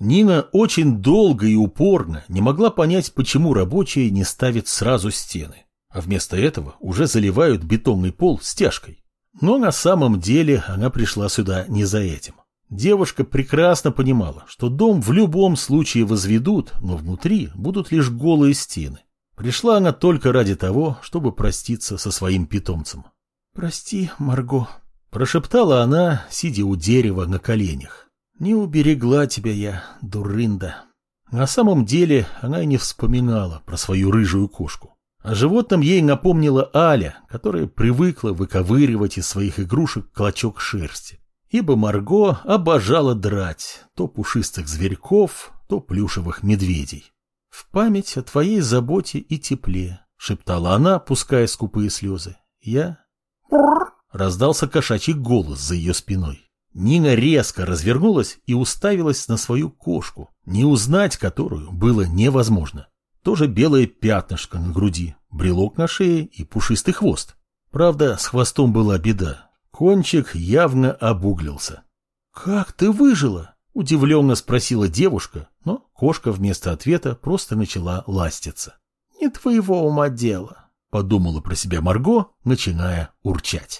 Нина очень долго и упорно не могла понять, почему рабочие не ставят сразу стены, а вместо этого уже заливают бетонный пол стяжкой. Но на самом деле она пришла сюда не за этим. Девушка прекрасно понимала, что дом в любом случае возведут, но внутри будут лишь голые стены. Пришла она только ради того, чтобы проститься со своим питомцем. «Прости, Марго», – прошептала она, сидя у дерева на коленях. «Не уберегла тебя я, дурында». На самом деле она и не вспоминала про свою рыжую кошку. О животном ей напомнила Аля, которая привыкла выковыривать из своих игрушек клочок шерсти. Ибо Марго обожала драть то пушистых зверьков, то плюшевых медведей. «В память о твоей заботе и тепле», — шептала она, пуская скупые слезы. «Я...» Раздался кошачий голос за ее спиной. Нина резко развернулась и уставилась на свою кошку, не узнать которую было невозможно. Тоже белое пятнышко на груди, брелок на шее и пушистый хвост. Правда, с хвостом была беда. Кончик явно обуглился. «Как ты выжила?» – удивленно спросила девушка, но кошка вместо ответа просто начала ластиться. «Не твоего ума дело», – подумала про себя Марго, начиная урчать.